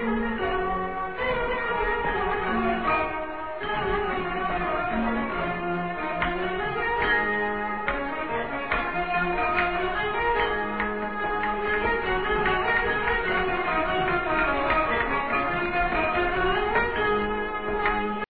Música